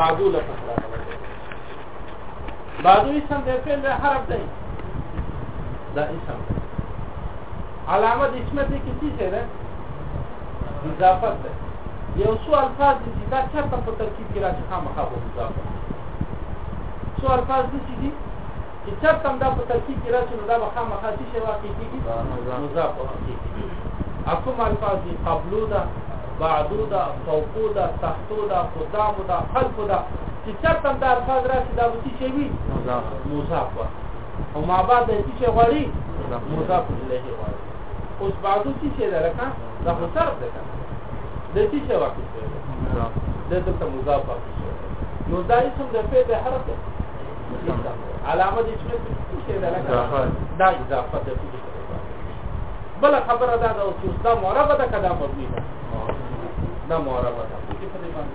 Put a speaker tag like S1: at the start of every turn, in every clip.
S1: بعضو لفظ راغلی بعضو اسم د فعل حرف دی دا اسم دی علامه د اسم د کسی څه ده مضافت ده یو څو الفاظ دي دا چرته په ترکیب کې راځي خامخا په مضافت څو الفاظ دي چې دي چې چرته دا په ترکیب کې راځي نو دا به خامخا څه شي واقع کیږي مضافت کیږي اكو الفاظ دي قبلو ده بعدو دا فوقو دا تحتو دا قدامو دا خلقو دا چې چرته دا الفاظ راشي دا وتی شي وي مضاف او ما بعد دې چې غوړي مضاف الیه غوړي اوس بعدو چې څه درکا دا خو صرف ده د دې چې واقع شي دا ته مضاف نو دا اسم د په به حرف ده علامه دې چې څه درکا دا اضافه ده بل خبره دا ده چې دا مربع ده کدا مبني ده دا معرفه ده چې په دې باندې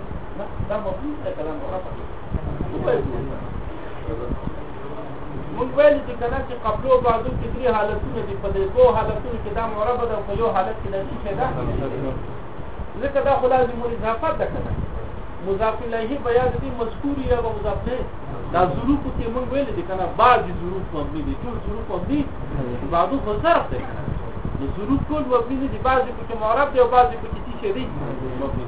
S1: دا مفهوم څه کلام معرفه
S2: ده
S1: موږ ویل چې کله چې قبلو بعضو کې درې حالتونه دي په دې دوه حالتونو کې دا معرفه ده په یو حالت کې دا څه ده ځکه دا خو لازم اضافه ده کنه مضاف الیه بیان دي مذکور یا مضاف نه دا ظروف ته موږ ویل دي کنه بعضی ظروف مبني دي ټول ظروف مبني بعضو په ظرف ده نو ضرور ټول مبني دي بعضې پکې معرب دی او بعضې پکې څه شی دی مبني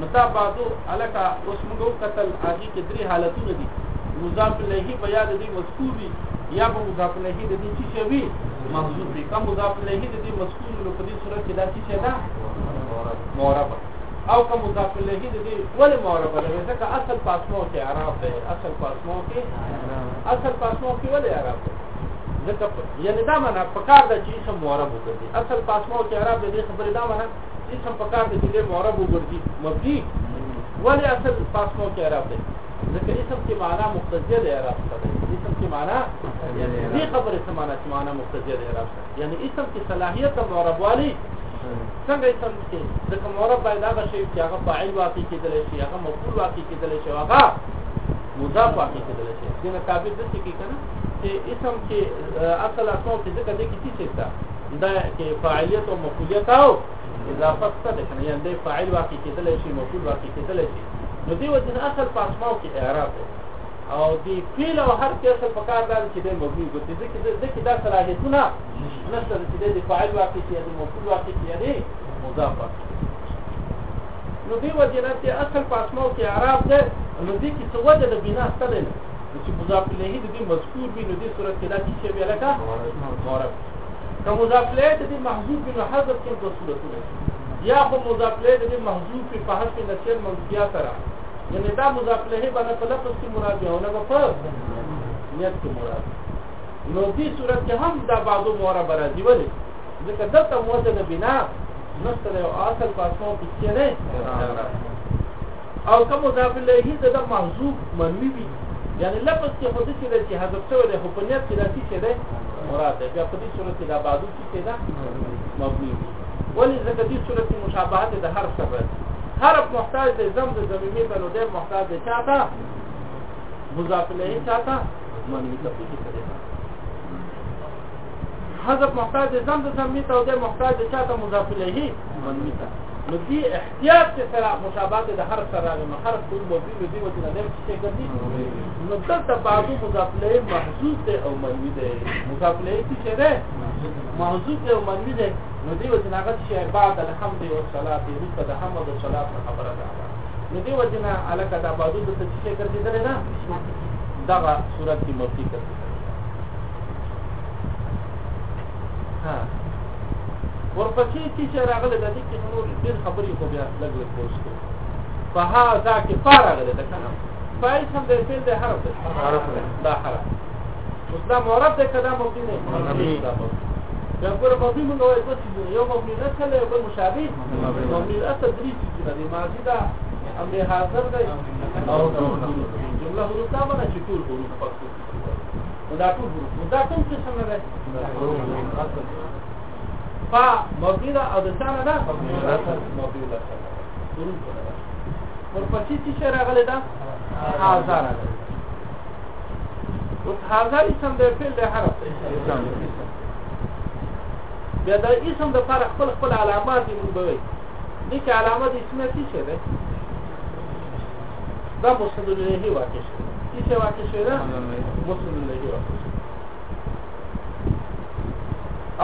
S1: نو دا بعضو هلکه اوس موږ وکتل هغې کې درې حالتونه دي مضاف الیه به یا د دې مذکور وي یا به مضاف الیه د دې څه شی وي محذوف وي که مضاف الیه د دې مذکور نو په دې صورت کې دا څه شی ده معرب او که مضاف الیه د دې ولې معرب ده ځکه اصل پاسمو کې اعراب دی اصل پاسمو کې اصل پاسمو کې ولې اعراب دی دلته یعنی دا معنا په کار د چې اسم معرب وګرځي اصل په اسماء او اعراب د دې خبرې دا معنا چې اسم په کار د چې معرب وګرځي مبني ولی اصل په اسماء او اعراب دی ځکه اسم کې معنا مقتضیه د اعراب څخه دی اسم کې معنا یعنی دې خبرې څه معنا چې معنا مقتضیه د اعراب څخه یعنی اسم کې صلاحیت د معرب والی څنګه اسم کې ځکه معرب باید هغه شی چې هغه فاعل واقع کېدلی شي هغه مفعول واقع کېدلی شي هغه مضاف واقع کېدل شي دینه تعبیر د څه کې کنه چې اسم چې اصل اساس کې دغه د کې څه ده دا کې فاعلیت او مفعولیت او اضافه څه ده کنه یعنی د فاعل واقع کېدل شي مفعول واقع کېدل شي نو دی وځنه اصل په اسماو کې اعراب او دی فعل او حرف کې اصل په کار ده چې د مبني ګوتې ځکه ځکه دا صلاحیتونه نشته چې د فاعل واقع کېدل مفعول واقع کېدل مضاف واقع نو دی وجنات اصل پاسمو کې اعراب ده نو دې کې څه وجه د بنا ستل نه چې مضاف الیه دې مذکور وي نو دې صورت کې دا چې ویل کا معرب که مضاف الیه دې محذوف بن حذف کې دوه صورتونه یا خو مضاف الیه دې محذوف په حذف نشر منځیا سره یعنی دا مضاف الیه باندې په لفظ کې مراد دی او نه په نیت کې مراد نو دې صورت کې هم دا بعضو معرب راځي ولې ځکه دلته موجه د بنا نسته دی او اصل په اساس کې نه او کوم مضاف الیه د د محذوف منوی وي یعنی لفظ کې خود چې د حذف شوی دی خو په نیت کې راځي چې دی مراد دی بیا په دې صورت کې دا بعدو کې دا مبني وي ولې ځکه دې صورت کې مشابهت د حرف سره حرف محتاج د زم د زمینی په نو دی محتاج د چاته مضاف الیه چاته منوی ته پېښې کوي حذف محتاج ذم ته تنمیت او د محتاج چا ته مضاف الیه تنمیت نو دې احتیاط کې سره مشابهت د حرف سره راغلی حرف ټول موجود دی او د نړۍ څخه ګرځي نو دلته بعضو مضاف الیه محذوف دی او منوی دی مضاف الیه څه دی محذوف دی او منوی دی نو دې وجه هغه چې بعد الحمد او صلاه دې د حمد او صلاه خبره ده نو دې وجه نه الکه دا بعضو د څه څه ګرځي دا دغه صورت کې مرتي کوي ها ورپسې چې راغله د دې کې نور ډېر خبرې خو بیا لګ لګ پوښ کړو په ها ذا کې فار راغله د کنه فایس هم د فعل د حرف د حرف دا حرف اوس دا مورب د کلام او دینه دا کور په دې موږ وایو چې یو مبني اصل یو بل مشابه مبني اصل درې چې د ماضي دا امر حاضر دی او جمله حروف دا باندې چې ټول حروف پکې دا ټول ګروپ دا کوم څه څنګه ده فا موجوده او د ثانه ده موجوده ور پچی چې راغله ده هزار او هزار اسم د فعل د حرف بیا دا اسم د فرق خپل خپل علامات دی موږ وایي دغه علامات اسمه څه ده دا مستدل نه واقع شي Lise vaki şeyden Muslim'in lehi vakit.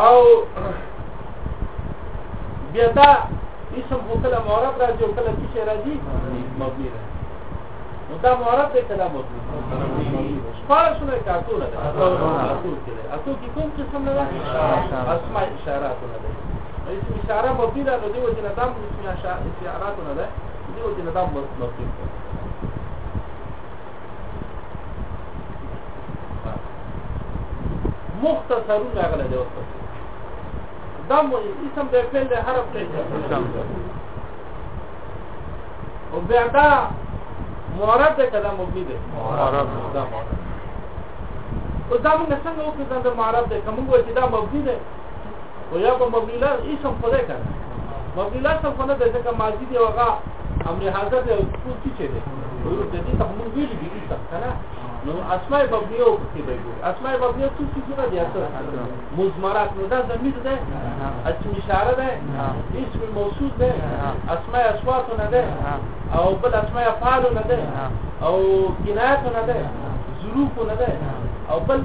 S1: او بیا دا اسم خو کله معرب راځي او کله څه راځي مبني راځي نو دا معرب دی کله مبني سپارښونه کاتونه ده اصول کې ده اصول کې کوم قسم نه ده اسماء اشاراتونه ده اسم اشاره مبني ده نو دیو جنه دام اسم اشاراتونه ده دیو جنه دام مبني ده مختصرون راغله دی ورته دا مو اسم د فعل د حرف ته او بیا دا مورد ده کدا مبنی ده مورد ده مورد او دا موږ څنګه وکړو دا مورد ده کوم وایي چې دا مبنی ده او یا په مبنی لا اسم په ده کړه مبنی لا څه فنه ده چې ماضی دی وغه امر حاضر ده او څه چې ده ورته دې ته موږ ویلې دي څه کنه نو اسماء مبنیه او پکې دی اسماء مبنیه څه څه دي اصلا مزمرات نو دا زمیر ده اسم اشاره ده اسم موصول ده اسماء اصوات نه ده او بل اسماء افعال نه ده او کنایات نه ده ظروف نه ده او بل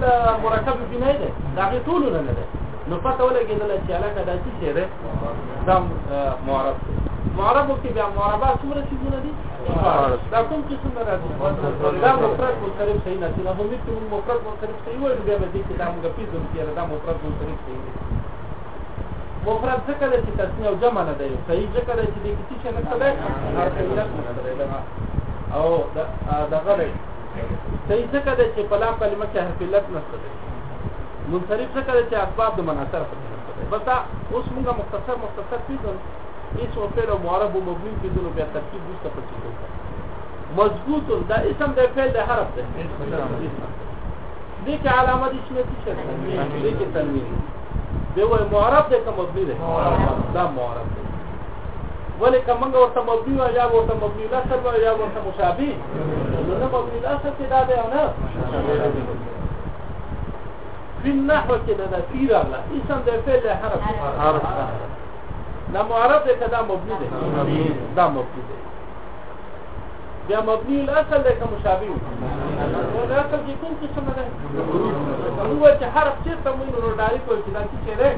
S1: مرکب بنای ده دا ټول نه ده نو پته ولګېدل چې علاقه دا څه شی دی دا معرب معرب کې بیا معربه څومره شیونه دي دا کوم چې څنګه راځي دا مفرد منصرف صحیح نه نه هم چې مفرد منصرف صحیح وایي بیا به دې چې دا موږ پیژنو چې دا مفرد منصرف صحیح دی مفرد ځکه چې تاسو یو جمع نه دی صحیح ځکه چې دې کې څه نه ده او دا دا غره صحیح ځکه چې په لام کلمه کې حرف علت نشته منصرف څه کوي چې اسباب د مناصر په بس دا اوس موږ مختصر مختصر پیژنو اسم فعل او معرب او مبني پیژنو بیا ترکیب وروسته پاتې کوو مضبوط دا اسم د فعل د حرف ده دې کې علامه دي چې دې کې تنوین دی وای معرب ده کوم مبني ده دا معرب ده ولی که منگا ورطا مبنی و یا ورطا مبنی لسر و یا ورطا مشابی نو مبنی لسر که داده او نه بالنحو کې د نفي راغله اسم د فعل حرف حرف نه معرب ده کدا مبني ده دا مبني ده بیا مبني الاصل ده كمشابه او الاصل کې کوم څه نه ده هو چې حرف چې تمون نو ډایری کوي چې دا څه ده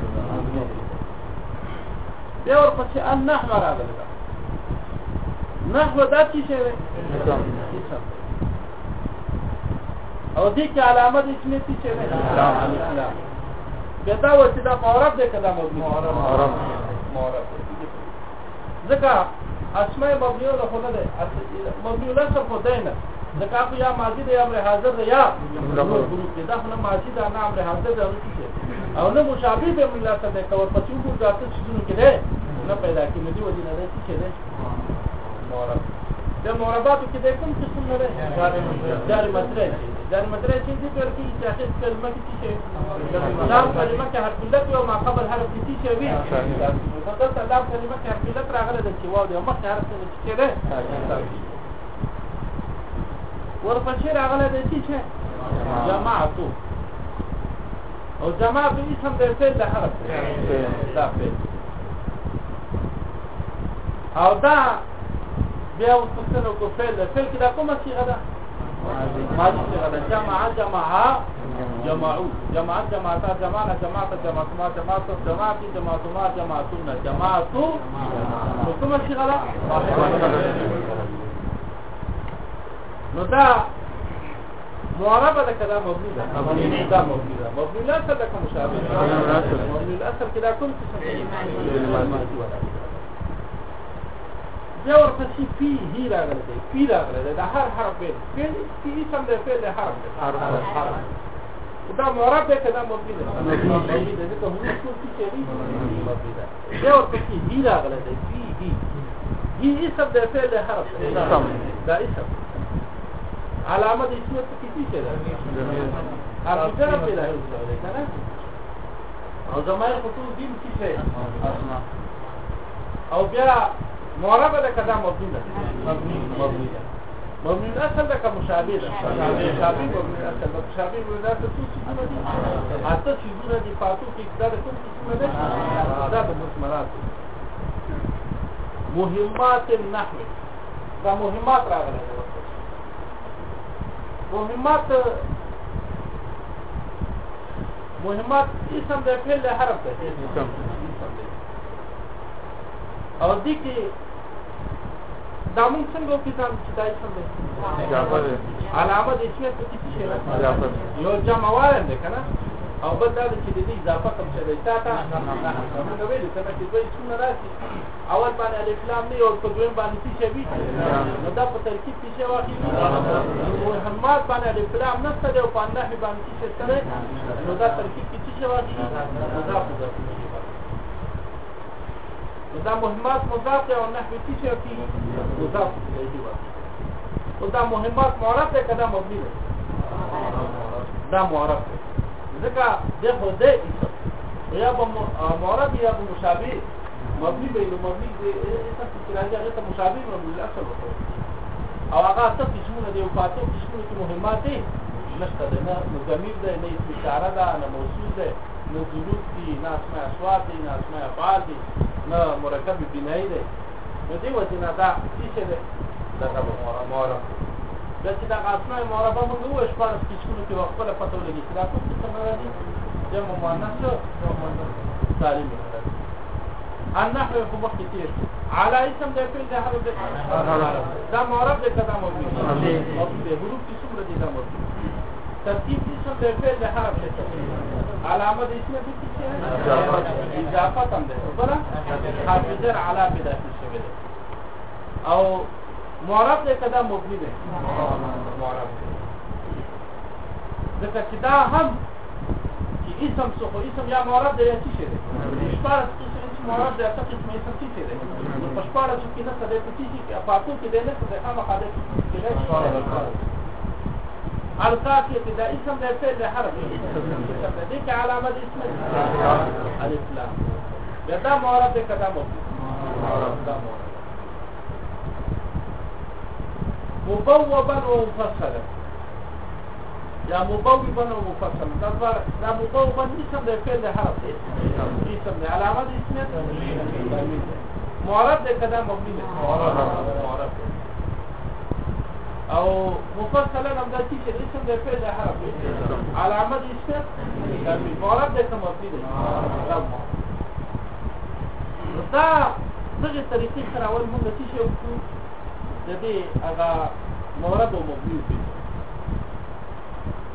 S1: بیا ورپسې النحو راغله نحو دا څه ده او دې کې علامه د اسمه څه ده اسلام اسلام دا وڅ دا معرب ده کله معرب معرب معرب ځکه اسماء مبنیه له خدای ده مبنیه له څه خدای نه ځکه خو یا ماضی ده یا امر حاضر ده یا دا خو ماضی ده نه امر حاضر ده او نه مشابه به ملا څه ده کور پچو کو ځاتو چې نو کې ده نه پیدا کې نه دی ودی نه ده چې ده معرب د مرباطو کې د کوم قسم نه ده دار متره دار متره چې د ذکر کې تاسیس کلمه کې چې دار کلمه کې هر کله یو ما قبل هر کې چې وي فقط دار کلمه کې هر کله راغله د چې واو د مخ هر څه چې ده ورپسې راغله د چې جماعتو او جماعه په اسم د فعل د حرف دا فعل او دا بیا اوس پښتنو کو فعل ده فعل کې دا کومه صيغه ده ماضي صيغه ده جمع جمع جمعوا جمع جمع تا جمع جمع تا جمع ما جمع تا جمع کی جمع ما جمع سنة جمع تو کومه صيغه ده نو دا معربه ده کدا مبني ده مبني ده مبني ده مبني لا تدك مشابه مبني الاثر کدا کوم څه بیا ورپسې پی هی راغلی دی پی راغلی دی د هر حرف پیل پیل پی اسم دی پیل د حرف دی دا معرب دی که دا مبني دی ځکه هونه ټول څه چې دی مبني دی بیا ورپسې هی راغلی دی پی هی هی اسم دی پیل د حرف دی دا اسم علامه د اسم څه کیږي چې دا ارتجر پیدا دی کنه او زمای خطوط دین څه شي او بیا معربه ده كذا مبني ده مبني ده مبني الاصل ده كمشابه ده مشابه مبني الاصل ده مشابه مبني الاصل څه څه ده حتی چې دغه فاتو کې دا د کوم څه ده دا د مسمرات مهمات النحو دا مهمات راغله مهمات مهمات اسم ده فعل حرف ده او دي کې دا موږ څنګه کتاب چې دای څنګه علامه د اسمیت په کې شي یو جمع وارم ده کنه او بل دا چې د دې اضافه کوم چې دای تا ته نو ویل کنه چې دوی څونه راسي اول باندې الاسلام نه او په دویم باندې څه شي نو دا په ترکیب کې شي واقعي محمد باندې الاسلام نه ستاسو په انده باندې څه سره نو دا ترکیب کې شي واقعي دا مهمات مضاف دی او نحوی څه شی فيه مضاف دی او دا مهمات معرب دی کدا مبني دی دا معرب دی ځکه د خوده یا په معرب یا په مشابه مبني به نو مبني دی تاسو چې راځي هغه ته مشابه مبني الاصل او هغه تاسو چې موږ دی او تاسو چې موږ مهمات نشته نه ضمیر دی نه اشاره ده نه موصول دی نه ضرورت دي نه اسماء اصوات دي نه اسماء افعال دي نه مرکب بنایی دی نو دې وجنه دا څه دی دا مرام د چې دا اسماء مرابه موږ وو شپږ کیسونه کې خپل پته ولګي چې دا څه څه راځي جمع مؤنث او مؤنث سالم النحو په وخت تیر على اسم د فعل د حرف دا معرب د کلام او د حروف څومره دي دا مرتب ترتیب اسم د فعل د حرف څخه علامه د اسمه د څه اضافه هم ده بل حافظر علامه د اسمه ده او معرب ده کدا مبني ده معرب ځکه چې دا هم چې اسم څه خو اسم یا معرب ده یا څه شي ده شپاره څه معرب ده تاسو اسم یې څه شي ده په شپاره چې نه څه ده څه شي په تاسو کې ده نه څه ده هغه حالت کې ده على القافية ده اسم ده فعل حرف ديك علامة اسم الإسلام يا ده معرب ده كده
S2: معرب ده معرب
S1: مبوبا ومفصلا يا مبوبا ومفصلا ده فرق ده مبوبا اسم ده فعل حرف اسم ده علامة اسم
S2: معرب ده كده مبني معرب معرب
S1: او مفصلا هم دا چې اسم د فعل حرف علامه دې شته مورب د تمثيل دا دغه طریقې سره اول موږ چې شو د دې هغه مورب او مبني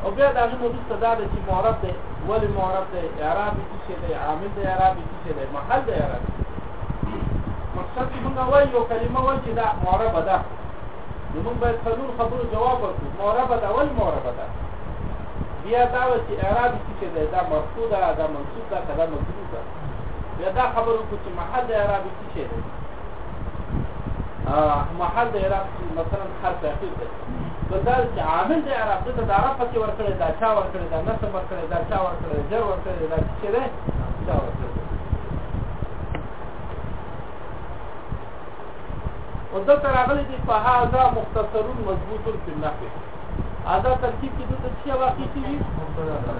S1: او بیا دا موږ څه دا چې مورب دی ولې مورب دی اعراب دې شي عامل دی اعراب دې شي محل دی اعراب مقصد موږ وایو کلمه وایي دا مورب ده نو موږ باید څلور خبرو جواب ورکړو معربه ده اول معربه ده بیا دا چې اعراب څه ده دا مرفوع ده دا منصوب ده کلام مجرور ده بیا دا خبرو کو چې محل اعراب څه ده محل د اعراب مثلا حرف اخیر ده بدل چې عامل د اعراب د اعراب پکې ورکړي دا چا ورکړي دا نسب ورکړي دا چا ورکړي جر ورکړي دا څه ده دا ورکړي او دلته راغلی دی په هاذا مختصرون مضبوطون فی النحو هاذا ترکیب کې دلته څه واقع کیږي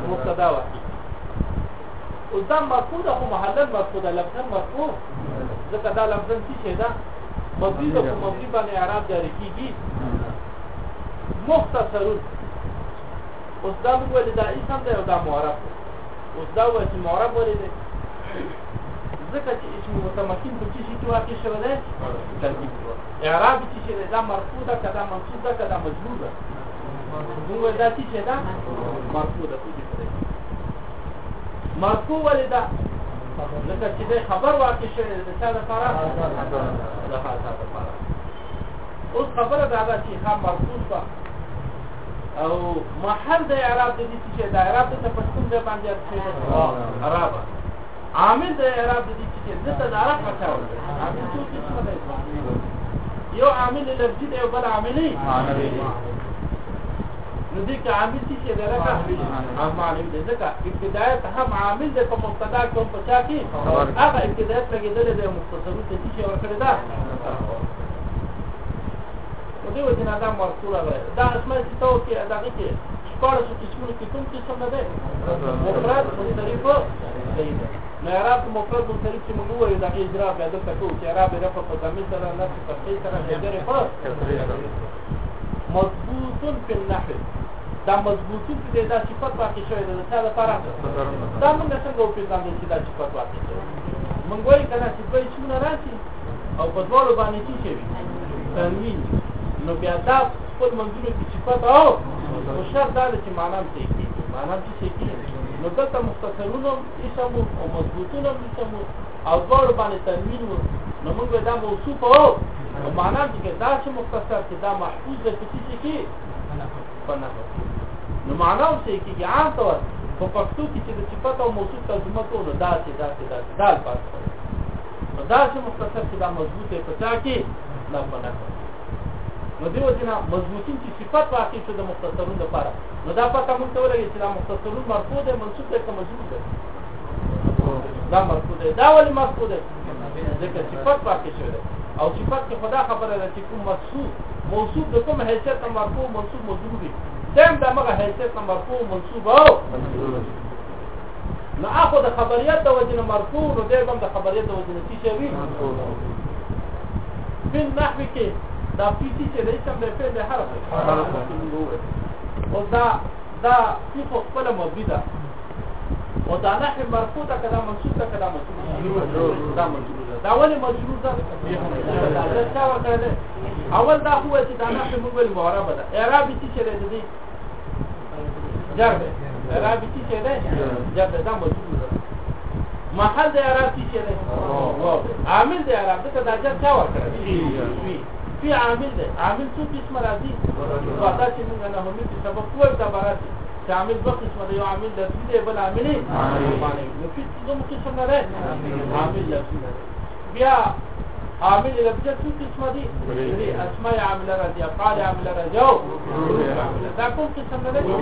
S1: مبتدا واقع او دا مفعول خو محلن مفعول لفظا مفعول ځکه دا لفظا څه شی ده مبني ده په مبني باندې اعراب جاری کیږي مختصرون اوس دا ویل دا اسم ده او دا معرب اوس دا ویل معرب ولې ده ځکه چې اسم متمکن په څه شي کې واقع شوی دی ترکیب دی اعراب چې شی دا مرفوع ده کدا منصوب ده کدا مجرور ده موږ دا چې دا مرفوع ده په دې سره مرفوع ولې ده لکه چې دا خبر واقع شوی دی د چا لپاره د خاصه لپاره اوس خبره دا ده چې خام مرفوع ده او محل د اعراب د دې چې دا اعراب د تفصیل باندې اړه ده اعراب عامل د اعراب د دې چې د تدارک مچاول عامل څه څه دی یو عامل لفظي دی او بل عامل نه نو دې کې عامل چې د راکا هم عامل دی ځکه ابتدایت هم عامل دی په مبتدا کوم په چا کې هغه ابتدایت لګیدل دی مختصر د چې ورکړی دا او دې وجنه دا مرسوله ده دا اسمه چې تو کې دا کې شپږ څه څه کې کوم څه نه ده مفرد مختلفه دی نو اعراب د مفرد منصرف چې موږ وایو دغه اجرا بیا دلته کوو چې اعراب یې رفع په ضمیر سره نفس تفصیل سره جدر په مضبوط په النحو دا مضبوطی چې دا صفت واقع شوی دی دا لپاره دا موږ څنګه وپیژنو چې دا صفت واقع شوی موږ وایو کله چې په څونه راشي او په ډول باندې چې شي تنوین نو بیا دا خپل منظور کې صفت او مشر دا چې معنا څه کوي معنا څه کوي نو دلته مختصرونه اسمو او مضبوطونه اسمو او دواړو باندې تنوین و نو موږ به دا موصوف او او معنا دي کې دا چې مختصر چې دا محفوظ ده په څه کې نو معنا هم څه کې عام طور په پښتو کې چې د صفات او موصوف ترجمه کوو دا چې دا چې دا دا الفاظ نو دا چې مختصر چې دا مضبوط ده په څه کې نه پنه نو دیو جنا مضبوطین چې صفات واقع شو د مختصرونو لپاره نو دا پته موږ ته ولګي چې دا مختصرون مرفوع دی منصوب دی که مجرور دی دا مرفوع دی دا ولې مرفوع دی ځکه چې صفت واقع شوی دی او صفت کې خدا خبره ده چې کوم مخصوص موصوف د کوم حیثیت مرفوع منصوب مجرور دی دیم دا مغه حیثیت مرفوع منصوب او نو اخو د خبریت د وجنه مرفوع نو دیم د خبریت د وجنه چې شوی بن نحوی کې دا پیتی چې د اسم د فعل حرف حرف او دا دا صفه خپل مبدی ده او دا نه مرفوع ده کله منصوب ده کله منصوب ده دا ولې مجرور ده دا څه وکړه اول دا هو چې دا نه موږ معرب ده اعراب چې چیرې ده دي جرب اعراب چې چیرې ده جرب دا مجرور ده محل د اعراب چې چیرې ده عامل د اعراب ده دا ځکه څه وکړه في عامل ده عامل څو قسمه راځي پاتا چې موږ نه هم چې سبب ټول دا راځي چې عامل دوه قسمه دی یو عامل لفظي بل عامل نو په څه قسم نه راځي عامل لفظي بیا عامل لفظي څو قسمه دي اسماء عامل راځي افعال عامل راځي او دا کوم قسم نه راځي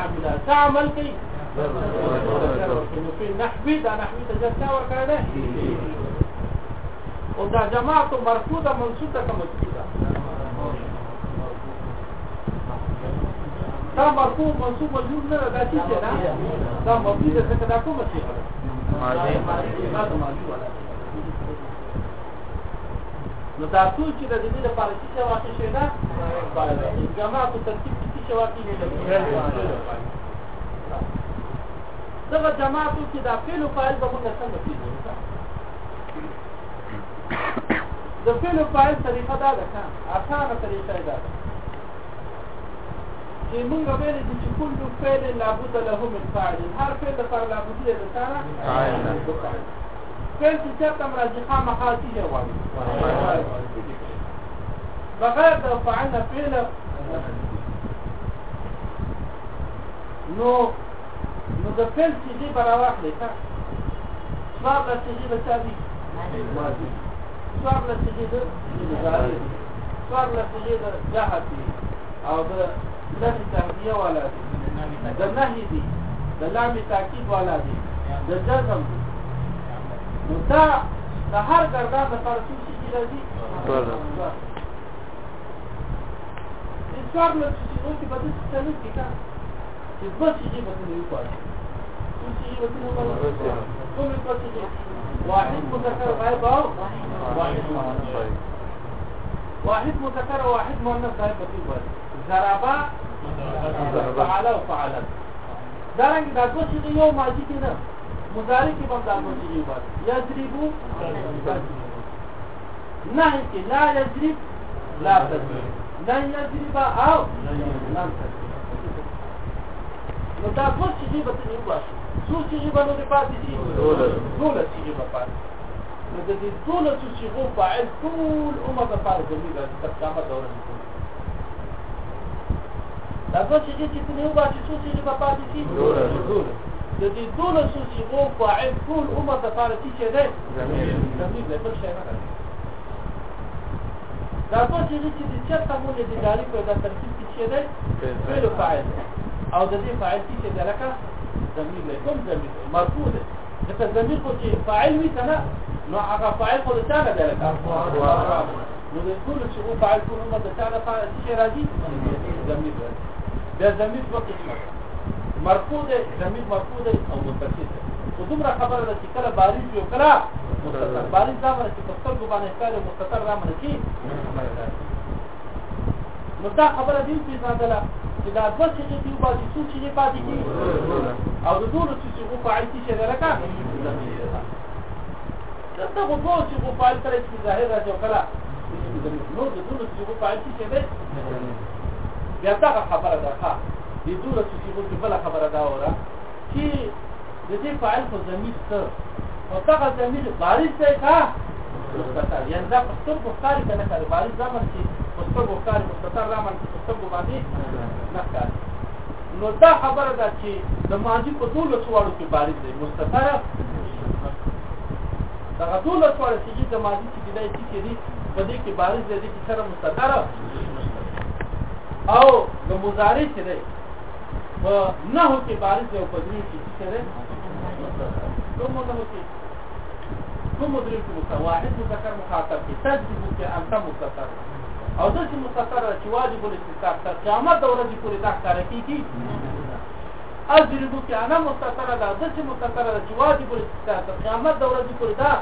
S1: عامل څه عمل کوي نحوی دا نحوی تجسا ورکړه ده او دا جماعت مرفوع ده منصوب ده که مسکوب ده دا مرفوع منصوب وجود نه ده چې نه دا مبني ده څنګه دا کومه شي ماضي نو دا ټول چې د دې لپاره چې واقع شي دا جماعت ترتیب کې چې واقع نه دغه جماعتو کې دا فعل او فاعل به موږ څنګه پیژنو د فعل فاعل طریقه دا ده کان اسانه طریقه دا ده چې موږ ویل دي چې كل فعل لابد له من فاعل هر فعل لپاره لابد دی د سره فاعل فعل چې چاته مرجحه مخاطی دی وایي بغیر د فاعل فعل نو نو د فعل چې دی برابر دی ښه څوار د چې دی بچا دی څوار لسیږي د څوار لسیږي د جهتي او د لم تهدیه والا دي د نهي دي د لام تعقیب والا دي د جزم نو دا د هر ګردان لپاره څه شي راځي د څوار لسیږي نو کې بده څه نه کیږي چې دوه شي به نه وي پاتې څه شي به نه وي پاتې کومه پاتې واحد مذكر غائب او واحد مؤنث واحد مذكر واحد مؤنث غائب بطیب باید ضربا فعلا و فعلا دارنگی دا دو چیزی یو ماضی که نه مضارع کې هم دا دو چیزی باید یضربو نهی که لا یضرب لا تضرب لن یضرب او لن تضرب نو دا دو چیزی بطیب باید څو چې به نو پاتې دي دولت چې به پاتې نو د دې دولت چې هو فاعل ټول عمر د پاره ګرځي دا تر قیامت دوره دي دا څو چې چې په نو باندې څو چې به پاتې دي دولت د دې دولت چې هو فاعل ټول عمر د پاره چې ده زمير د بل شي نه دا څو چې چې چرته مونږ د دې داري په دا ترتیب کې ده فعل فاعل او د دې فاعل چې ده لکه ضمیر له کوم ضمیر مرفوع ده ځکه ضمیر خو چې فاعل وي کنه نو هغه فاعل خو ته نه ده لکه نو د ټول چې هو فاعل کوم نو د تعالی فاعل شي راځي ضمیر ده ضمیر په قسمه مرفوع ده ضمیر مرفوع ده او متصل ده دومره خبره ده چې کله بارش یو کله مستتر بارش دا باندې چې خپل کو باندې کله مستتر را منکی نو دا خبره دې پیژندله چې دا دوه څه دي په دې څو چې پاتې دي او د ټول څه چې په عین کې ده راکا دا څه په دوه چې په عین تر کې ظاهر راځي کله نو د ټول څه په عین کې ده بیا تا خبره ده ښه د ټول څه چې په خبره ده اوره چې د دې فعال په زمير څه او هغه زمير بارش ده ښه یعنی دا په ټول په کار کې نه کار بارش ځمن کې مسترګو ښکاري مستتر را باندې مسترګو باندې نه ښکاري نو دا خبره ده چې د ماضي په ټول څوارو کې بارز دی مستتر دا ټول څوارو چې د ماضي چې دی چې دی په دې کې بارز دی چې سره مستتر او د مضارع چې دی په نه کې بارز دی او په دې کې چې دی کوم نه کې کوم درې متواحد مذکر مخاطب کې تجربه کې انت مستتر او د څه مستقره چې واجب الاستقرار تر قیامت د ورځې پورې دا کار کیږي اجربو کې انا مستقره ده د څه مستقره چې واجب الاستقرار تر قیامت د ورځې پورې دا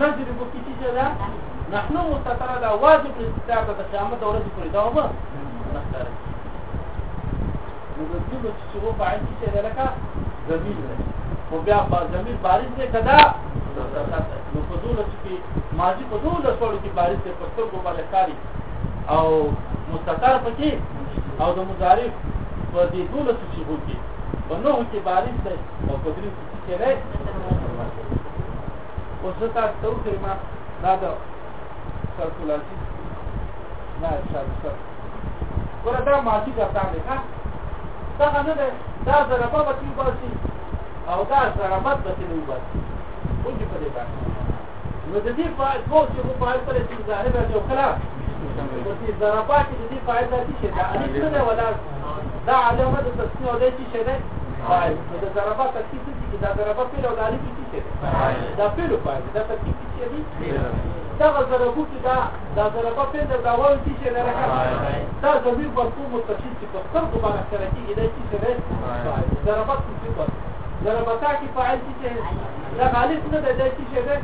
S1: نجربو کې چې دا نحن مستقره ده واجب الاستقرار تر قیامت د ورځې پورې دا و نو د دې چې وو باندې چې دا لکه زميل خو بیا په زميل بارز نه کدا نو دولس کې ماضي په دولس وړو کې بارز دی په سترګو باندې کاری او مستتر پکې او د مضارع په دې دولس شیبو کې په نوو کې بارز دی او په درې کې دی او زه تاسو ته وایم دا د کارکولاسي نه شاته ګوره دا ماضي ګټه ده ښا دا نه ده دا ضربه به کیږي او دا ضربات به کیږي وږي په دې باندې نو د دې فاعل قوس چې فاعل سره چې ظاهر راځي او خلاص نو چې ضربات د دې فاعل د شي دا نه ده ولا دا علامه د تصنیع د شي ده فاعل نو د ضربات تکي چې دا ضربات په لوړ علی کې شي دا په لوړ فاعل دا تکي چې دي دا ضربو چې دا دا ضربات په دا وایي چې شي نه راځي دا ضمیر په کوم متصل چې په خپل باندې سره کې دا چې ده ضربات په د ربطا کې فاعل څه دی د خالص نه د دې څه دی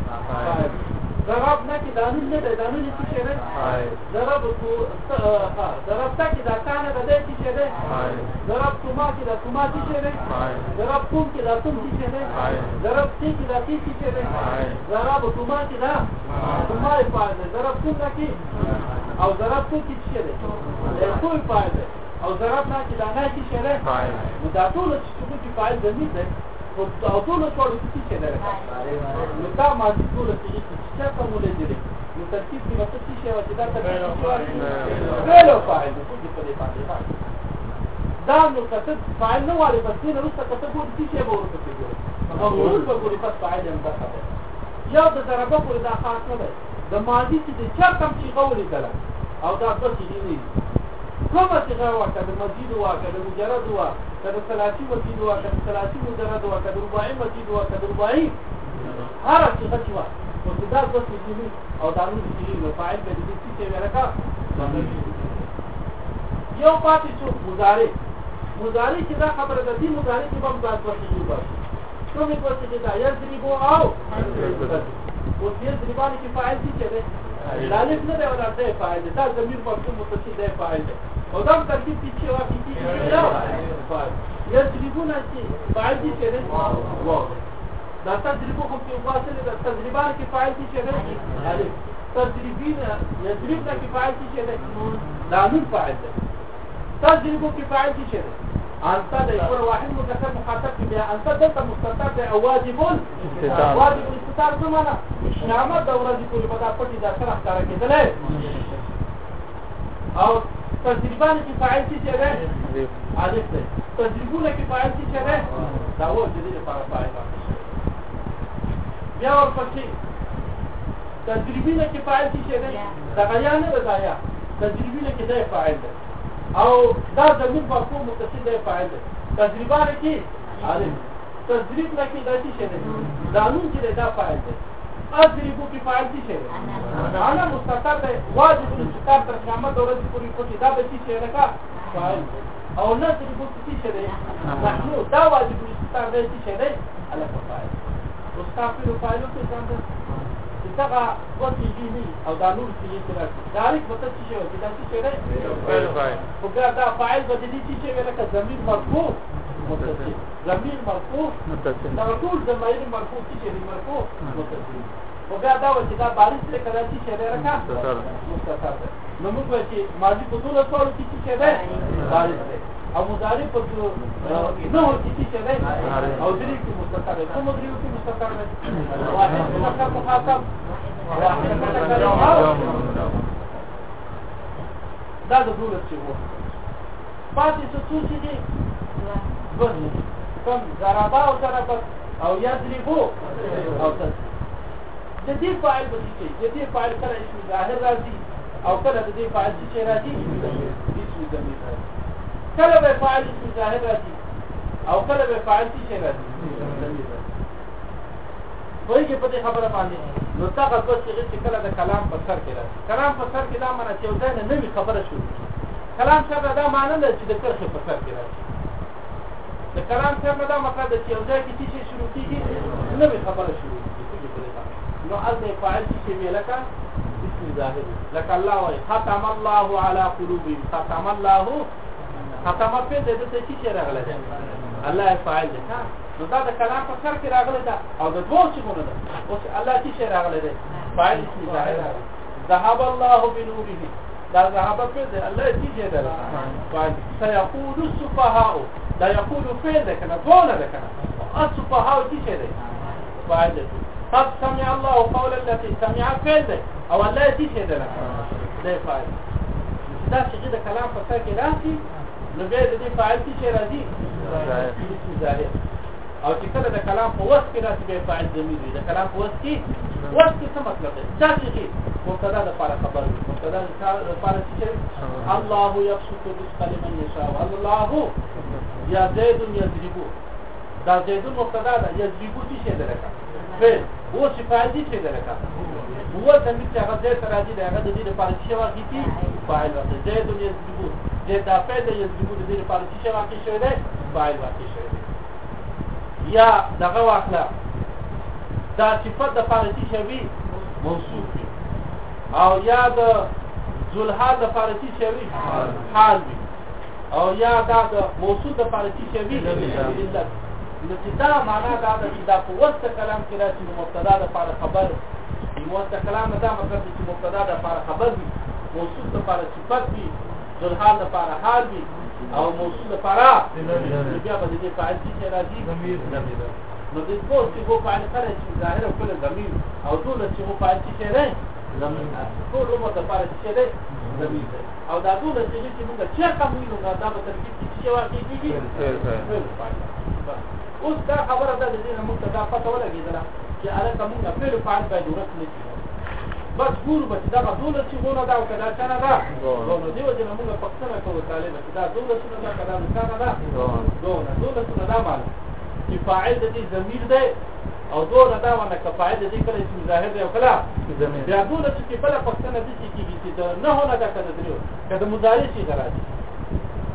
S1: د رب نه کې دانون نه د دانون څه دی د رب کو د رب تا کې د کانه د دې څه دی د رب کوما کې د کوما څه دی د رب کوم کې د کوم څه دی د رب تی کې د تی څه دی د رب کوما کې د کوما فاعل د رب کوم کې او د رب کوم کې څه دی
S2: ټول فاعل او ضرب نه چې دا نه چې شری
S1: نو دا ټول چې څه کې فایل ځنی ده او ټول څه چې څه ده نو دا ما ټول څه چې څه کوم لیدل نو ترتیب کې مته چې یو چې دا ته ټول فایل دا نو کته فایل نه وایي پس نه روسته کته ګور چې څه به ورته کېږي هغه ټول به ګوري پس فایل هم ده یا د ضربه پر دا خاص نه ده د ماضي چې چا کم چې غوړي کړه او دا څه چې دي کومه صيغه وه که د مزید وه که د مجرد وه که د ثلاثي مزید وه که د ثلاثي مجرد وه که د رباعي مزید وه که د رباعي هره صيغه چې وه مصدر دوه صيغې او دامن صيغې نو فاعل به دې څه شی ورکا یو پاتې شو مضارع مضارع چې دا خبره ده دې مضارع کې به مضارع دوه صيغې وباسي کومې دوه صيغې دا یضرب او اوس یې ضربان کې فاعل دي چې ده لالف نه دی ولا ده فاعل ده دا ضمیر مفهوم متصل ده فاعل ده Adam kastettiği şey var, bildiği bir şey var. يضربونك فاعل دي شغال واضح ده تضرب 15 ده تضربان كفاعل دي شغال الف تضربينا يضربنا كفاعل دي شغال ده مين فاعل ده تضرب كفاعل دي شغال انت ده يكون واحد مذكر مخاطب بها انت ده انت مستتر ده واجب واجب الاستتار څه معنا نعمت دوره دي کول په تاسو کې ځکه راځي او تجربه کې فاعل څه شی دی عارف دی تجربه کې فاعل څه شی دی دا و دې لپاره فاعل بیا ورپسې تجربه کې فاعل څه شی دی دا غیا نه دا یا تجربه کې دا فاعل دی او دا زمين مفهوم متصل دی فاعل دی تجربه کې عارف تجربه کې دا څه شی دی دا نوم کې دا فاعل دی اضرب په فعال کې شه انا مستتر ده واجب مستتر تر قیامت ورځ پورې پټي دا به چې لکه فعال او نه چې په کې شه ده نحنو دا واجب مستتر ده چې شه ده الکه فعال مستقبل فعال کې څنګه دغه وڅې دي او دا نور څه یې کړل دا لیک وته چې شو دا څه شه ده فعال دا فعال بدلی چې شه لکه زمين مرفوع متصل زمين مرفوع متصل دا ټول زمين مرفوع چې مرفوع متصل خو بیا دا و چې دا بارش دی که دا چې شی دی لکه مختصر دی نو موږ به چې ماضي په دولس واړو کې چې شی دی بارش دی او مضارع په نهو کې چې شی دی او درې کې مختصر دی کومو درېو کې مختصر دی واحد مذکر مخاطب واحد مذکر دا د دولت چې وو پاتې څه څه چې دي ورنه کوم ضربا او ضربا او یضربو او تسبیح د دې فاعل به څه د دې فاعل کله اسم ظاهر راځي او کله د دې فاعل څه راځي اسم ضمیر راځي کله به فاعل اسم ظاهر راځي او کله به فاعل څه راځي وایي چې په دې خبره باندې نو تاسو د څه چې کله د کلام په سر کې راځي کلام په سر کې دا معنی چې یو ځای نه نوې خبره شو کلام څه دا معنی نه چې د کرخه په سر کې راځي د کلام څه دا مطلب چې یو ځای کې څه شروع کیږي نوې خبره شروع کیږي نو هلته فاعل چې مې لکه اسم ظاهر لکه الله وایي ختم الله على قلوبهم ختم الله ختم په دې د څه شي راغله الله فاعل دی نو دا د کلام په سر کې راغله ده او د دوه چې ده اوس الله چې شي راغله ده فاعل اسم ظاهر ذهب الله بنوره دا ذهب په دې الله چې شي ده سيقول السفهاء دا يقول فعل ده کنه دوه ده کنه السفهاء چې شي ده فاعل قد سمع الله قول التي سمع فعل ده او الله دې شه ده ده فاعل دا چې دا کلام په څه کې راځي نو به دې فاعل چې راځي ظاهر او چې کله د کلام په وخت کې راځي به فاعل ضمیر دی د کلام په وخت کې وخت کې څه مطلب دی دا چې مبتدا د لپاره خبر دی مبتدا د لپاره چې الله یبسط الرزق لمن یشاء الله یا زید یضرب دا زید مبتدا ده یضرب څه دی راځي فعل هو صفات دي څه ده هو زمي چې هغه ځای سره دي هغه د دې لپاره چې واقع دي فاعل واقع دي د یزبون د دا فعل د یزبون د دې لپاره چې واقع شوی دی فاعل واقع شوی دی یا دغه واخله دا صفات د فارسی شوی موصوف او یا د ذلحال د فارسی شوی حال او یا دا د موصوف د فارسی شوی نو چې دا معنا دا د دا په وسط کلام کې راځي نو مبتدا د لپاره خبر دی وسط کلام دا مطلب دی چې مبتدا د لپاره خبر دی موصول د لپاره صفت دی ذوالحال د لپاره حال دی او موصول د لپاره بیا به دې فاعل چې راځي نو د ټول چې هو فاعل سره چې ظاهر کول ضمیر او ټول چې هو فاعل چې راځي ضمیر ټول هو د لپاره چې راځي ضمیر او دا ټول چې موږ چې کوم نو دا په ترکیب کې چې واقع کیږي اوس دا خبره ده چې موږ ته دا پته ولګېدله چې هلته موږ فعل فعال باید ورک نه کړو بس ګورو به چې دغه دولسونه ده او که دا څه نه ده نو دې وجې نه موږ پوښتنه کوو طالبه چې دا دولسونه ده که دا څه نه ده دونه دولسونه دا معلوم چې فاعل د دې ضمیر دی او دونه دا ونه که فاعل د دې کله چې ظاهر دی او کله بیا دولس چې بله پوښتنه دې کېږي چې د نهو نه ده که د دریو که د مضارع شي که راځي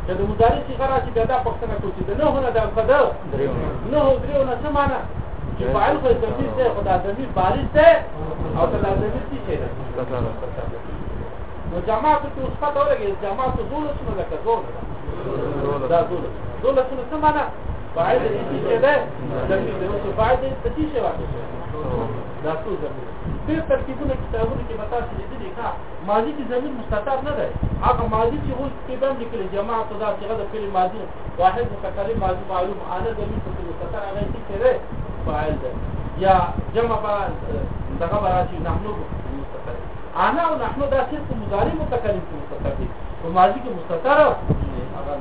S1: دا د مضارع صيغه راځي دا پښتنه کوي دا نه هونه دا قدر نه هو درو نه څه معنا چې فاعل خو تفصیل ته خدا د دې بارش ته او دا د دې څه ده نو جماعت ته اوس پته ورګي جماعت دولت څه ده کول دا دولت دولت څه معنا فاعل دې څه ده د دې څه فاعل دې څه شي واټه دا څه ده ډېر ترکیبونه کتابونه کې به تاسو لیدلي ښه ماضي کې ضمیر مستتر نه دی هغه ماضي چې اوس کې دم لیکلي جماع قضا صيغه د فعل ماضي واحد متکلم ماضي معلوم انا د دې مستتر هغه چې دی فاعل دی یا جمع فاعل دغه براشي نحنو مستتر انا او نحنو دا صرف مضارع متکلم مستتر دی په ماضي کې مستتر هغه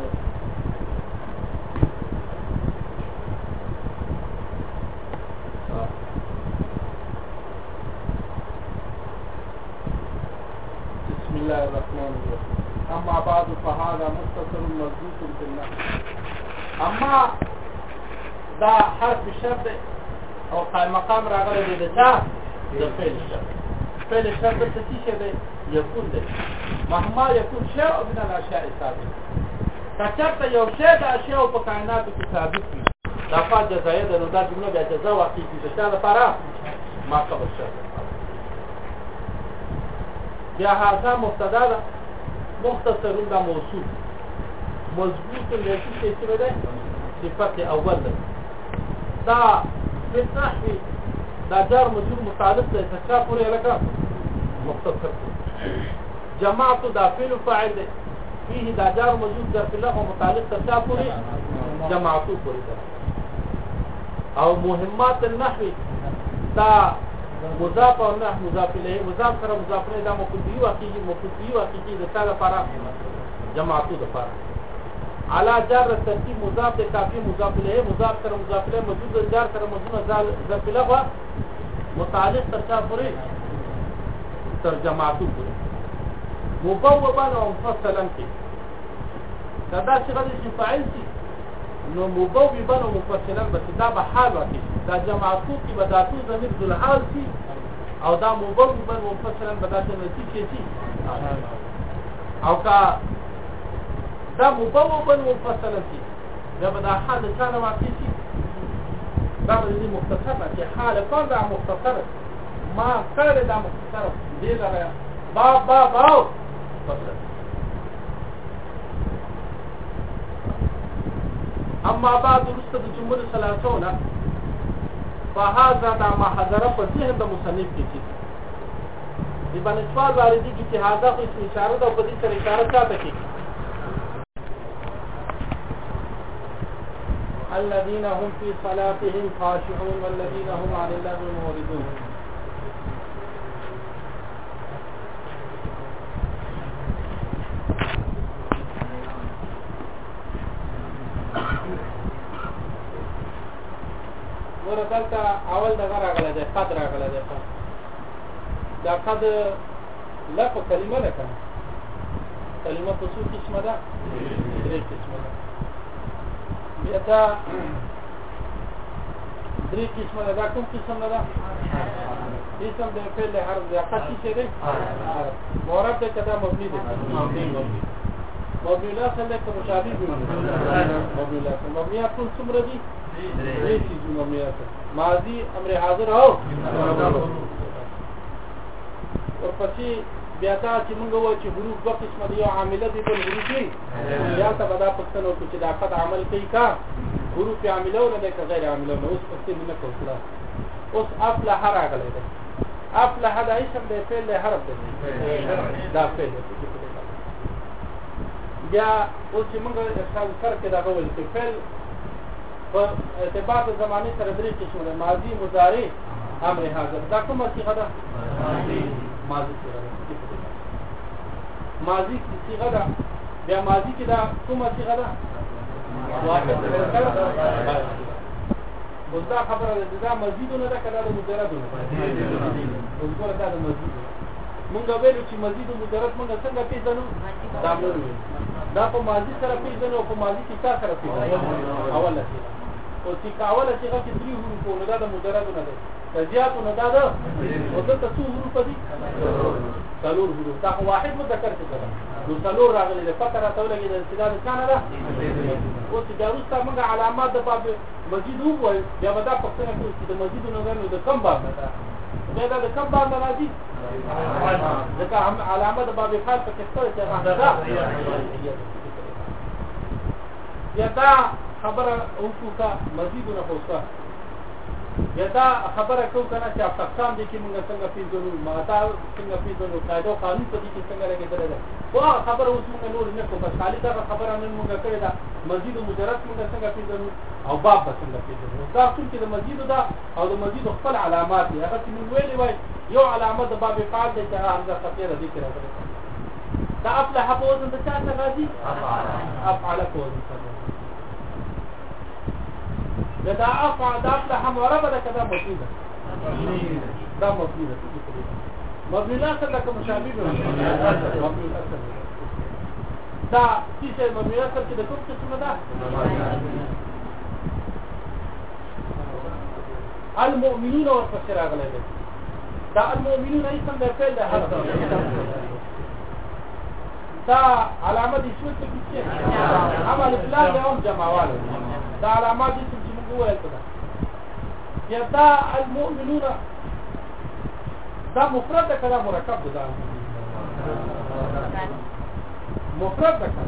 S1: الله الرحمن الرحيم أما بعد فهذا مختصر مضبوط في النص أما دا حرف شرط او قائم مقام راغلی دی د چا د فعل شرط فعل شرط څه شی دی یکون دی مهما یکون شی او بنا الاشیاء ثابت کچرته یو شی د اشیاء په کائنات کې ثابت وي دا فاجزه ده نو دا جمله بیا جزا واقع کیږي چې دا لپاره ما قبل شرط یا هذا مبتدا ده مختصر ده موصول مضبوط لکی چې څه ده صفت اول ده دا په نحوی دا جار مجرور متعلق ده تکا پورې لکه مختصر جماعت دا فعل فاعل ده فيه دا جار مجرور در فعل متعلق تکا پورې جماعتو پورې
S2: ده
S1: او مهمات النحوی دا مضاف او نه مضاف الیه مضاف سره مضاف نه دا مفعول دی واقعي مفعول دی واقعي د تاګه لپاره جماعتو د لپاره علا جر ترتیب مضاف د کافی مضاف الیه مضاف سره مضاف الیه موجود جر سره مضاف زال ذفله وا متعلق ترچا پورې ترجماتو پورې مبوبا او مفصلا کې دا دا څه د فاعل کې نو مبوی بنو مفصلن بس دا به حال وکی دا جماعتو کی بداتو زمیر دل حال سی او دا مبوی بنو مفصلن بداتو نسی چی چی او که دا مبوی بنو مفصلن سی دا به دا حال چانا واقعی چی دا به دی مختصر چی حال کار دا مختصر ما کار دا مختصر دیل را باب باب باو مفصلن اما بعد رسته د جمهور سلاسونه فهذا دا ما حضره په ذهن د مصنف کې چې دی باندې سوال راځي چې هاذا خو اسم اشاره ده په دې سره اشاره چاته کې الذين هم في صلاتهم خاشعون والذين هم عن الله معرضون دلته اول دغه راغلی دی قد راغلی دی قد دا قد لف کلمه ده کنه کلمه په څو قسمه ده درې قسمه ده بیا تا درې قسمه ده دا کوم قسم ده قسم د فعل حرف دی قد څه دی مورب ده کدا مبني ده مبني مبني مبني لا خلک مشابه دي مبني لا مبني ټول څومره دي درې شي مبني ماضی امر حاضر او ورپسې بیا تا چې موږ وایو چې حروف په قسمه دی او عامله دي بل حروف دي بیا تا بدا پښتنو کې چې دا قد عمل کوي کا حروف عامله او نه غیر عامله نو اوس پښتې موږ کوله اوس اصل هر راغلی دی اصل هدا اسم دی فعل دی حرف دی دا فعل دی بیا اوس چې موږ احساس کړ کې دا غوړي فعل په اعتبار د زمانه سره درې قسمونه ماضي مضارع امر حاضر دا کومه صيغه ده ماضي صيغه ماضي صيغه ده بیا ماضي کې دا کومه صيغه ده اوس دا خبره ده دا مزیدونه ده کله د مجردونه اوس ګوره دا د مزیدونه مونږ ویلو چې مزید مجرد مونږ څنګه پیژنو دا په ماضي سره پیژنو او په ماضي کې کا سره پیژنو اوله او تکاوله چې غوښتي درې حروف نو دا د مجرد نه دی تزیات نو دا ده او د تاسو حروف دي څلور حروف دا واحد مذکر څه ده نو څلور راغلي د فقره راته لګي د استدلال څنګه ده او چې دا روسته موږ علامات د باب مزید وایي بیا به دا پښتنه کوي چې د مزید نه غنو د کم باب ده دا د کم باب نه راځي ځکه هم علامه د باب خاص په کې څه ده یا دا خبره وکړه مزیدونه خوښه یدا خبره کو کنه چې افغانستان دي کې موږ څنګه پیژنو ماتا څنګه پیژنو قاعده او قانون په دې کې څنګه راګرځي ده خو خبره اوس موږ نور نه کو بس خالي دا خبره نن موږ کړې ده مزید مجرد موږ څنګه پیژنو او باب څنګه پیژنو دا ټول چې د مزید دا او د مزید خپل علامات دي هغه چې موږ ویلې وای یو علامه د باب فعال دي چې هغه خطیره ذکر راغلي دا افلح په وزن د چا څخه راځي افعال افعال په وزن دا أقعد أفلح مرابة كذا مفيدة ده مفيدة مبني الأسد لك مشابه مبني الأسد دا تيسي مبني الأسد كده كم قسم ده المؤمنين ورفسر أغلب دا المؤمنين اسم ده فعل ده حتى دا علامة دي شوية كتير عمل فلان ده هم جمعوال دا علامات اسم وویل کړه یا دا المؤمنون دا مفرد کړه مرکب ده مفرد کړه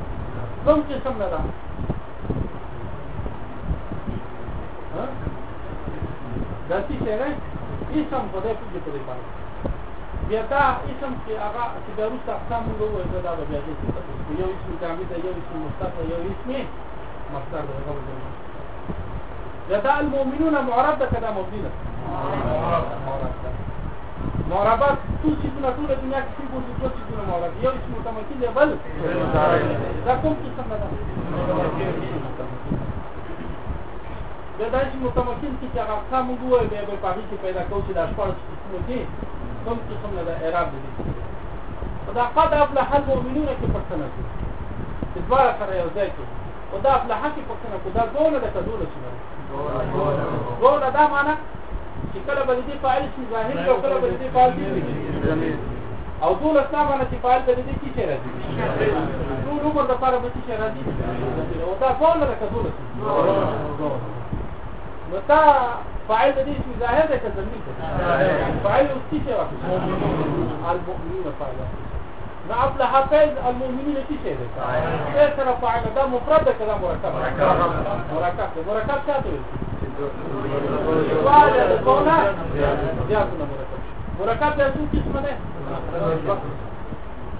S1: کوم قسم نه ده دا څه شی نه اسم په دې کې په دې باندې بیا دا اسم چې هغه چې د روس اقسام موږ وایو دا به بیا دې یو اسم کامل دی یو اسم مستقل یو اسم مصدر دی ده المؤمنون معرب ده كده مبنينا معربات ټول چې په ټول دنیا کې څه څه څه څه معرب یو چې متمکن دی بل دا کوم څه څنګه ده دا چې متمکن چې هغه قام وګوري به په پاره کې پیدا کوي چې دا شپږ څه دي کوم څه څنګه ده اعراب دي دا قد افلح المؤمنون کې پښتنه دي د دوه سره یو ځای کې او دا افلح کې پښتنه کو دا ډول ده کډول څه ګوره دا معنا چې کله به دې فاعل شي ظاهر او کله به دې فاعل شي او ټول اسلام باندې چې فاعل به دې کی شي راځي ټول عمر د پاره به شي راځي او دا ټول نه کول نو تا فاعل دې شي ظاهر ده که ضمیر فاعل او څه شي واخلي المؤمنون فاعل دا افلح فعل المؤمنین کی شی ده څه سره فاعل ده مفرد ده کده مرکب مرکب ده مرکب څه
S2: ته وایي فاعل کونه یا
S1: کونه مرکب مرکب ده څه قسم ده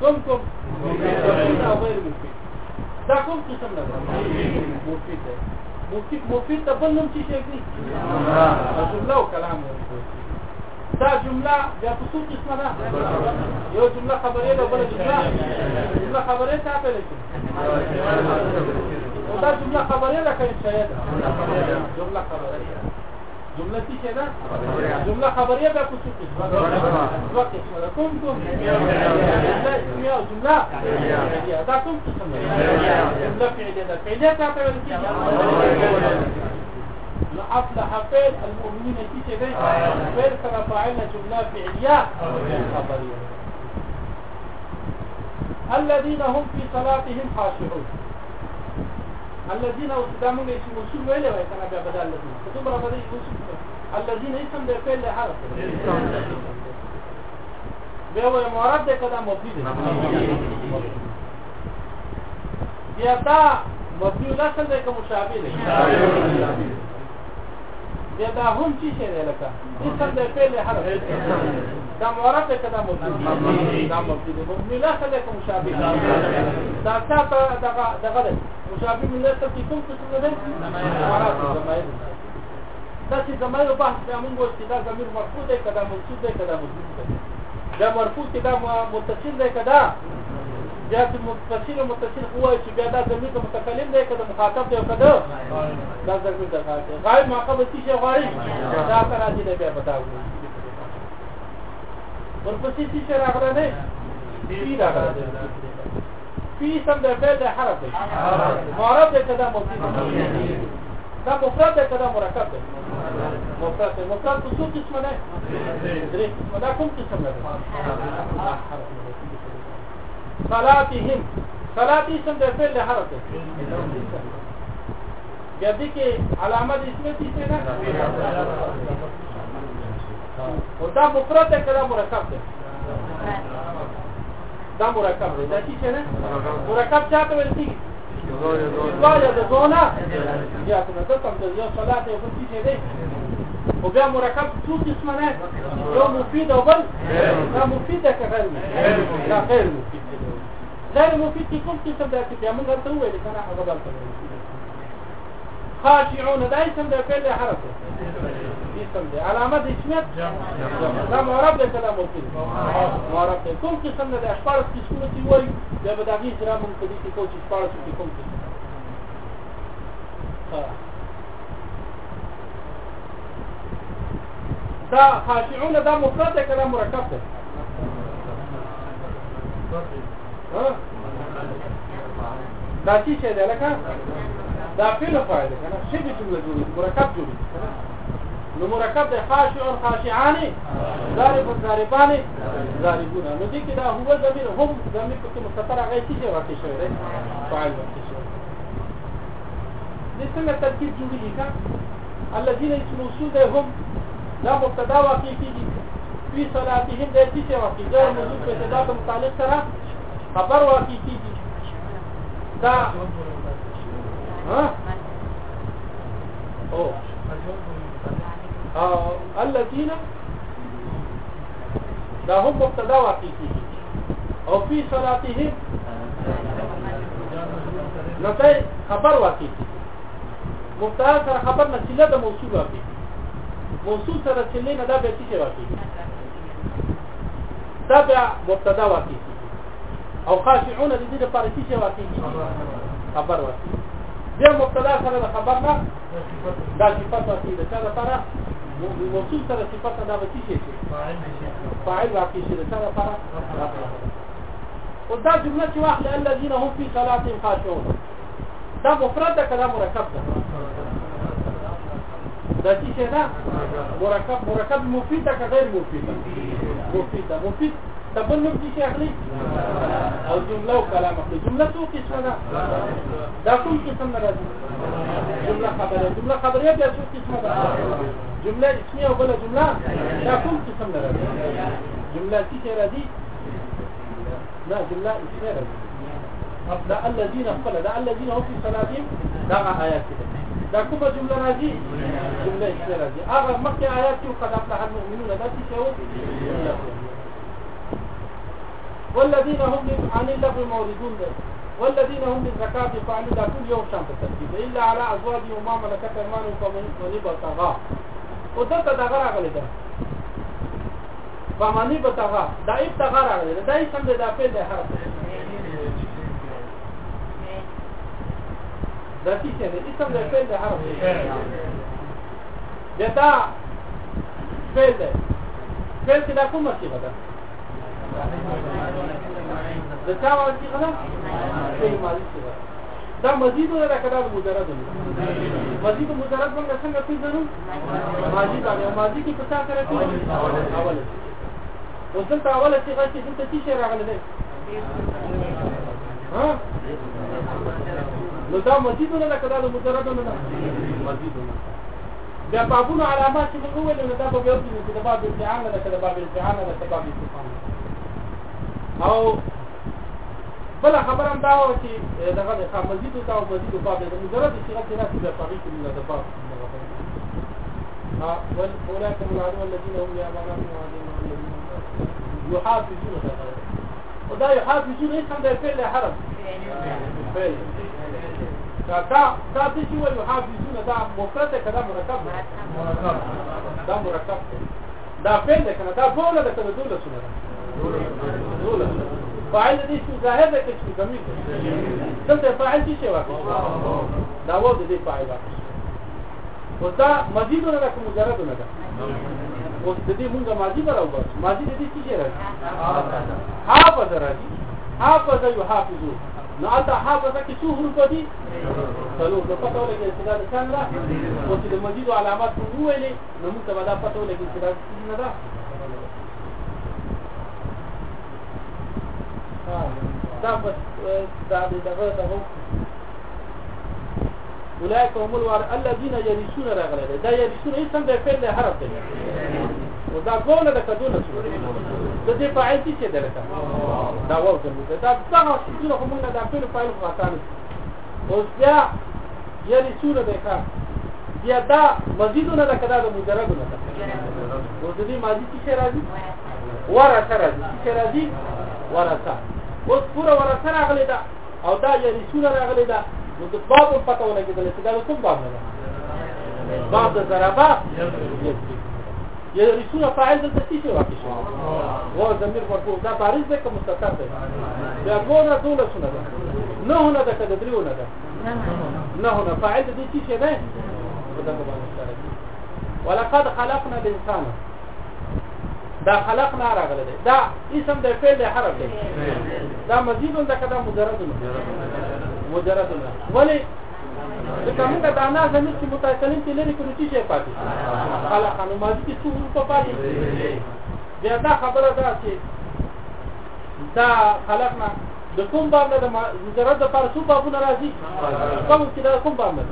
S1: کوم کوم دا کوم قسم ده مفید ده مفید مفید ته بل نوم څه شي دی جمله او کلام ورته دا جمله یا په څو قسمه ده یو جمله خبرې ده بل جمله جمله خبرې ته په لګي او دا جمله خبرې ده کله چې ده جمله خبرې جمله څه ده جمله خبرې ده په څو قسمه ده وخت کوم کوم جمله جمله دا کوم
S2: څه ده جمله
S1: فعلیه ده فعلیه ته په لګي حفل حفل المؤمنين في كده فعل فرفعنا جملة فعلية خبرية الذين هم في صلاتهم حاشرون الذين اصدامون ايش وصول ولا ولا بابدا بقى بدل الذين كتب ربنا يوصف الذين اسم ده فعل حرف ده المعرب ده كده مبني ده يا تا مبني الاصل كمشابه ده بیا دا هم چی شی دی لکه اسم د فعل حرف دا مورب دی که دا مبتدی دا مبتدی دی مبتدی څه دی کوم مشابه دا تا ته دغه دغه دی مشابه مله څه کې کوم څه دی دا چې زمایو بحث به موږ چې دا زمير مرفوع دی که دا منصوب دی که دا مجرور دی دا مرفوع دی دا متصل دی که دا جهت متصل متصل هو چې بیا دا زمي ته متکلم دی کده مخاطب دی کده دا زمي د غایب معقب څه شی غایب دا تر راځي دی بیا پتاو ورپسې څه شی راغره نه پی راغره پی سم د فعل د حرف دی معرب دی کده مبتدی دا مفرد دی کده مرکب دی مفرد دی مفرد څه قسم نه درې دا کوم قسم نه صلاتهم صلاتی سم د فعل له حرف بیا دې کې علامه د اسم دي نه او دا مفرد ده کله مرکب ده دا مرکب ده دا څه نه مرکب چاته ویل کیږي
S2: یوازې د زونه
S1: یا څنګه ته کوم د یو صلات یو څه دی او بیا مرکب څو قسمه نه یو مفید او بل دا مفید ده که غیر مفید دا غیر مفید غیر مفید کې کوم قسم د اکتیا موږ ورته وویل کنه هغه بلته خاشعون دا اسم د فعل حرف اسم دی علامه د اسمیت دا معرب دی کلام مفید معرب دی کوم قسم د اشپارس قسمونه چې وایي دا به د هغې سره موږ په دې کې کوو چې اشپارس کې کوم قسم دا خاشعون دا مفرد دی کلام مرکب
S2: دی دا چې څه ده لکه دا فعل فاعل ده کنه شی چې جمله جوړه مرکب
S1: جوړه کنه نو مرکب ده خاشع او خاشعان ضارب او ضاربان ضاربون نو دې کې دا هو ضمیر هم ضمیر په مستتر هغه چې واقع شوی دی فاعل واقع شوی دې څنګه ترکیب جوړیږي کا الذين يسمون هم دا مبتدا واقع کیږي په صلاتهم د دې چې واقع ده موضوع په صدا متعلق سره خبر واقع کیږي دا ها او او الذين دا هم مبتدا واقع کیږي او فی صلاته نته خبر واقع کیږي مبتدا سره خبر نه صله د موصول واقع کیږي موصول سره صله نه دا به څه واقع کیږي دا بیا مبتدا واقع کیږي او قاطعون د دې لپاره چې واقعي خبر واقعي بیا مبتدا سره د خبر نه دا صفات واقعي د چا لپاره موصول سره صفات دا به شي فاعل واقعي شي د چا لپاره او دا جمله چې واخله الذين هم في صلاتهم خاشعون دا مفرد ده کلام مرکب ده دا چې څه ده مرکب مرکب مفید ده که غیر مفید ده مفید ده مفید تبنم دي شي اخلي او جمله او كلام اخلي جمله تو قسمه ده دا كم قسم نه جمله خبريه جمله خبريه بيا شو قسمه ده جمله اسميه ولا جمله دا كم قسم نه جمله څه راځي لا جمله اسميه راځي دا الذين قال دا الذين هم في صلاتهم دا آيات كده دا كوبا جمله راځي جمله اسميه راځي آغا مخکې آيات کې قد افلح المؤمنون دا څه
S2: و
S1: والذين هم عن اللغو موردون ده والذين هم للزكاة فعلوا ده كل يوم شان تسجيل إلا على أزواجهم وما ملكت أيمانهم فمن بتغى ودلته دغه راغلی ده فمانی بتغا دا ایب تغا راغلی ده دا ایب سم ده دا فیل ده حرف دا تی سنه اسم ده فیل ده حرف ده دا فیل ده فیل که دا کم مصیبه ده
S2: د چا واجی غلا
S1: دا مزید ولا کدا مجرد مزید مجرد څنګه څنګه پیژنو ماضی دا ماضی کې پتا کرے اول وصلت اوله چې غشي دلته څه شي راغلی دی ها نو دا مزید ولا کدا مجرد نه مزید نه دا بابونو علامات چې موږ ویل نو دا به یو څه د باب استعانه ده د باب استعانه ده د باب استعانه او بل خبرم دا و چې دغه د خامزید او تاو مزید او باب د مجرد صيغه کې راځي د فقې کې نه د باب ها ول اولئک العدو الذين هم يعملون وعليهم يحافظون او دا يحافظون هیڅ هم د فعل حرف فعل دا دا چې ول يحافظون دا مفرد کده مرکب مرکب دا مرکب دا فعل کنه دا بوله د کده دوله سره فاعل دې چې ظاهر ده چې کمی دلته فاعل څه واقع دا و دې فاعل او دا مزید نه کوم مجرد نه ده اوس دې مونږه ماضي پر اوس ماضي دې څه راځي حافظ راځي حافظ یو حافظ نو اته حافظ کې څو حروف دي څلو د پټو لګي چې دا څنګه او چې مزید علامات وویلې نو موږ دا پټو لګي چې دا څنګه ده دا بس دا دغه دغه اولئک هم الوار الذين يرثون راغله دا يرثون هیڅ هم د فعل حرف دی او دا ګول د کدونه شو د دې فاعل څه دی لکه دا واو ته دا څنګه چې کوم نه د فعل فاعل خاطر اوس بیا يرثون د کار بیا دا مزیدونه د کدا د مجرد نه او د دې ماضي څه راځي ورثه راځي څه راځي ورثه اوس پورا ورسره راغلی ده او دا یعنی سونه راغلی ده نو د باب په پته ولګېدل چې دا کوم باب نه
S2: باب د ضربه
S1: یعنی سونه فاعل د تسیس واقع شو او زمير مرفوع دا بارز ده کوم مستتر ده دا ګوره دوله سونه ده نه هونه ده کده دریو نه ده نه هونه فاعل د دې څه ده ولقد خلقنا الانسان دا خلق نه راغله دا اسم د فعل د حرف دی دا مزید د کده مجرد نه مجرد نه ولی ځکه موږ دا نه زموږ چې متأصلین تل لري کوم چې پاتې خلق نو ماضي کې څو په پاتې بیا دا خبره ده چې دا خلق نه د کوم باب نه د مجرد د پر څو بابونه راځي کوم چې دا کوم باب نه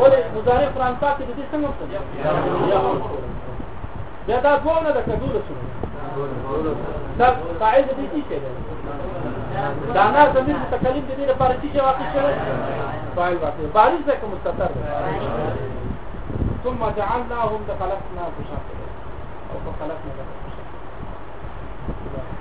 S1: ولی مضارع فرانسا کې د دې څنګه دا دا دوونه د کډوله سره دا قاعده دي چې دا نه زمين تکلیف دي لپاره چې واقع شوه فاعل واقع بارز ده کوم مستتر ثم جعلناهم لخلقنا بشاطر او خلقنا بشاطر